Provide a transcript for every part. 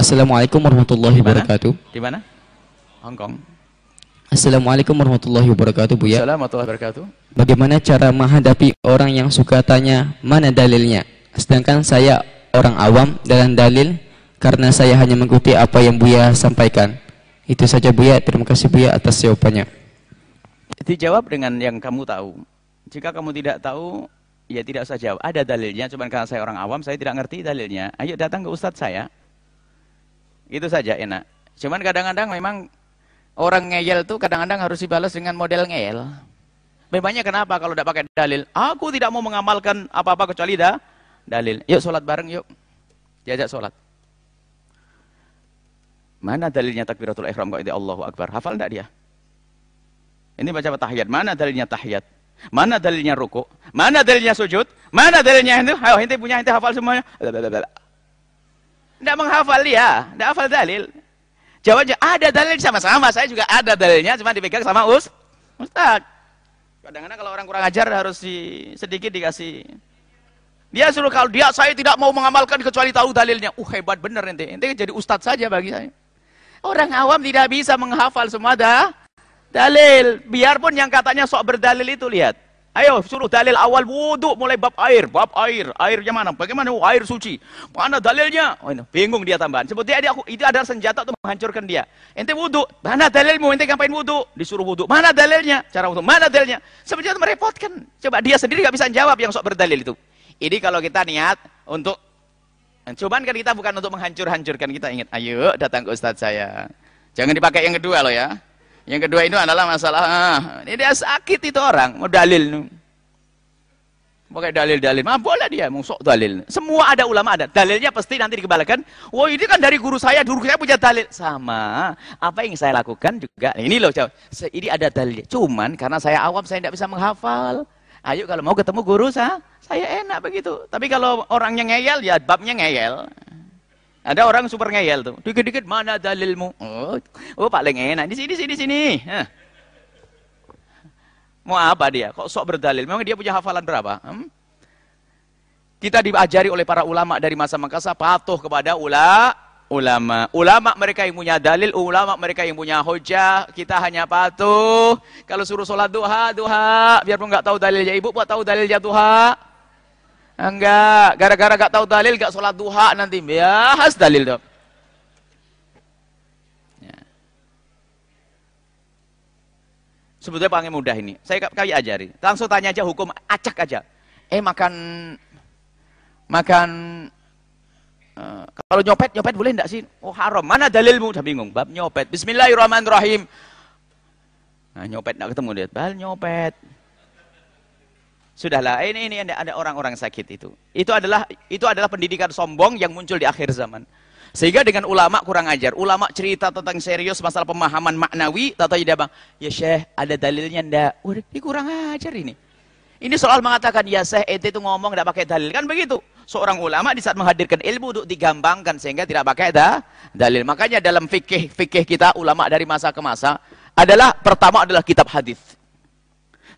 Assalamualaikum warahmatullahi wabarakatuh. Di mana? Hong Kong. Assalamualaikum warahmatullahi wabarakatuh, Buya. Assalamualaikum warahmatullahi wabarakatuh. Bagaimana cara menghadapi orang yang suka tanya mana dalilnya? Sedangkan saya orang awam dalam dalil karena saya hanya mengikuti apa yang Buya sampaikan. Itu saja Buya. Terima kasih Buya atas jawabannya. Dijawab dengan yang kamu tahu. Jika kamu tidak tahu, ya tidak usah jawab. Ada dalilnya, cuman karena saya orang awam, saya tidak ngerti dalilnya. Ayo datang ke ustadz saya. Itu saja enak. Cuman kadang-kadang memang orang ngeyel tuh kadang-kadang harus dibalas dengan model ngeyel. Memangnya kenapa kalau tidak pakai dalil? Aku tidak mau mengamalkan apa-apa kecuali dah dalil. Yuk sholat bareng yuk. Diajak sholat. Mana dalilnya takbiratul ihram kok itu Allahu Akbar? Hafal enggak dia? Ini baca tahiyat. Mana dalilnya tahiyat? Mana dalilnya ruku? Mana dalilnya sujud? Mana dalilnya itu? Ayo, ente punya ente hafal semuanya. Tidak menghafal dia, tidak hafal dalil. Jawabnya ada dalil sama-sama. Saya juga ada dalilnya, cuma dipegang sama us. Ustaz. Kadang-kadang kalau orang kurang ajar harus di, sedikit dikasih. Dia suruh kalau dia saya tidak mau mengamalkan kecuali tahu dalilnya. Uh hebat bener ente. Ente jadi ustadz saja bagi saya. Orang awam tidak bisa menghafal semua dah dalil. Biarpun yang katanya sok berdalil itu lihat. Ayo suruh dalil awal wudhu mulai bab air, bab air, airnya mana? Bagaimana oh, air suci? Mana dalilnya? Oh, ini, bingung dia tambahan. Sebetulnya dia aku itu adalah senjata untuk menghancurkan dia. Ente wudhu, mana dalilmu? Ente ngapain wudhu? Disuruh wudhu, mana dalilnya? Cara wudhu, mana dalilnya? Sebetulnya itu merepotkan. Coba dia sendiri nggak bisa jawab yang sok berdalil itu. Ini kalau kita niat untuk Cuman kan kita bukan untuk menghancur-hancurkan kita ingat. Ayo datang ke ustadz saya. Jangan dipakai yang kedua loh ya. Yang kedua itu adalah masalah ah, ini dia sakit itu orang. Mau dalil pakai dalil-dalil. Mah boleh dia mau sok dalil. Semua ada ulama ada. Dalilnya pasti nanti dikembalikan. Wah ini kan dari guru saya guru saya punya dalil. Sama. Apa yang saya lakukan juga ini loh ini ada dalilnya. Cuman karena saya awam saya tidak bisa menghafal. Ayo kalau mau ketemu guru saya saya enak begitu. Tapi kalau orangnya ngeyel ya babnya ngeyel ada orang super ngeyel tuh. Dikit-dikit mana dalilmu? Oh, oh paling enak. Di sini, sini, sini. Hah. Mau apa dia? Kok sok berdalil? Memang dia punya hafalan berapa? Hmm? Kita diajari oleh para ulama dari masa masa patuh kepada ula, ulama. Ulama mereka yang punya dalil, ulama mereka yang punya hujah. Kita hanya patuh. Kalau suruh sholat duha, duha. Biarpun nggak tahu dalilnya ibu, buat tahu dalilnya duha. Enggak, gara-gara gak tahu dalil gak sholat duha nanti bahas dalil dong. Ya. Sebetulnya paling mudah ini. Saya kali ajari. Langsung tanya aja hukum acak aja. Eh makan makan uh, kalau nyopet nyopet boleh enggak sih? Oh haram. Mana dalilmu? Udah bingung. Bab nyopet. Bismillahirrahmanirrahim. Nah nyopet enggak ketemu dia. Bal nyopet. Sudahlah, ini ini ada orang-orang sakit itu. Itu adalah itu adalah pendidikan sombong yang muncul di akhir zaman. Sehingga dengan ulama kurang ajar. Ulama cerita tentang serius masalah pemahaman maknawi, tata tidak bang, ya Syekh, ada dalilnya ndak? Wah, ini kurang ajar ini. Ini soal mengatakan ya Syekh ente itu ngomong tidak pakai dalil kan begitu. Seorang ulama di saat menghadirkan ilmu untuk digampangkan sehingga tidak pakai dah dalil. Makanya dalam fikih fikih kita ulama dari masa ke masa adalah pertama adalah kitab hadis.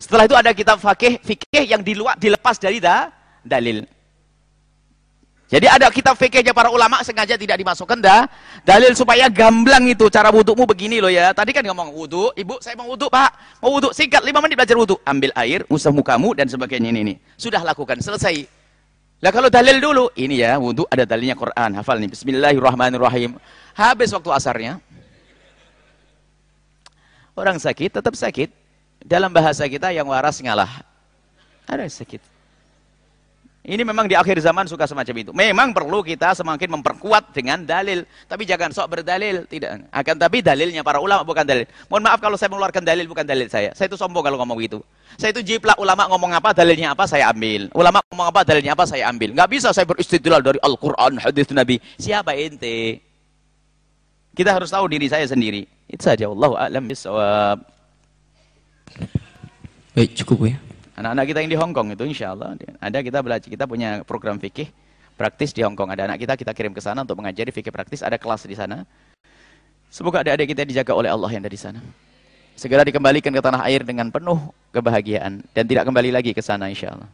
Setelah itu ada kitab fakih, fikih yang diluar, dilepas dari da, dalil. Jadi ada kitab fikihnya para ulama sengaja tidak dimasukkan dah dalil supaya gamblang itu cara wudukmu begini loh ya. Tadi kan ngomong wudhu, ibu saya mau wudhu pak, mau wudhu singkat lima menit belajar wudhu, ambil air, usah mukamu dan sebagainya ini, ini. Sudah lakukan selesai. Lah kalau dalil dulu, ini ya wudhu ada dalilnya Quran, hafal nih. Bismillahirrahmanirrahim. Habis waktu asarnya, orang sakit tetap sakit, dalam bahasa kita yang waras ngalah. Ada sakit. Ini memang di akhir zaman suka semacam itu. Memang perlu kita semakin memperkuat dengan dalil. Tapi jangan sok berdalil. Tidak. Akan tapi dalilnya para ulama bukan dalil. Mohon maaf kalau saya mengeluarkan dalil bukan dalil saya. Saya itu sombong kalau ngomong gitu. Saya itu jiplak ulama ngomong apa, dalilnya apa, saya ambil. Ulama ngomong apa, dalilnya apa, saya ambil. Nggak bisa saya beristidlal dari Al-Quran, hadis Nabi. Siapa ente? Kita harus tahu diri saya sendiri. Itu saja. Wallahu a'lam bisawab. Baik, cukup ya. Anak-anak kita yang di Hong Kong itu insya Allah ada kita belajar kita punya program fikih praktis di Hong Kong. Ada anak kita kita kirim ke sana untuk mengajari fikih praktis. Ada kelas di sana. Semoga adik-adik kita dijaga oleh Allah yang ada di sana. Segera dikembalikan ke tanah air dengan penuh kebahagiaan dan tidak kembali lagi ke sana insya Allah.